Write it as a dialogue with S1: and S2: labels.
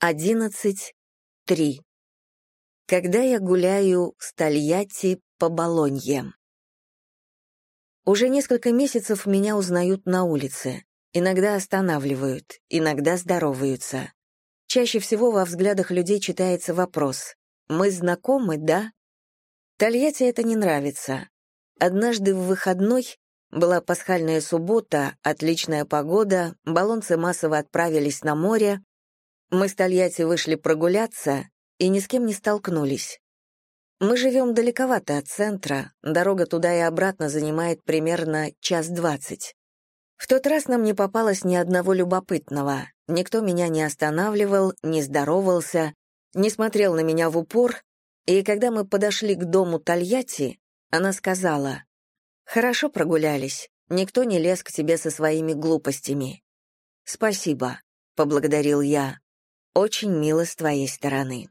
S1: 11.3. Когда я гуляю с Тольятти по Болонье. Уже несколько месяцев меня узнают на улице. Иногда останавливают, иногда здороваются. Чаще всего во взглядах людей читается вопрос «Мы знакомы, да?» Тольятти это не нравится. Однажды в выходной была пасхальная суббота, отличная погода, баллонцы массово отправились на море, мы с Тольятти вышли прогуляться и ни с кем не столкнулись. Мы живем далековато от центра, дорога туда и обратно занимает примерно час двадцать. В тот раз нам не попалось ни одного любопытного, никто меня не останавливал, не здоровался, не смотрел на меня в упор, и когда мы подошли к дому Тольятти, она сказала, «Хорошо прогулялись, никто не лез к тебе со своими глупостями». «Спасибо», — поблагодарил я. Очень мило с твоей стороны.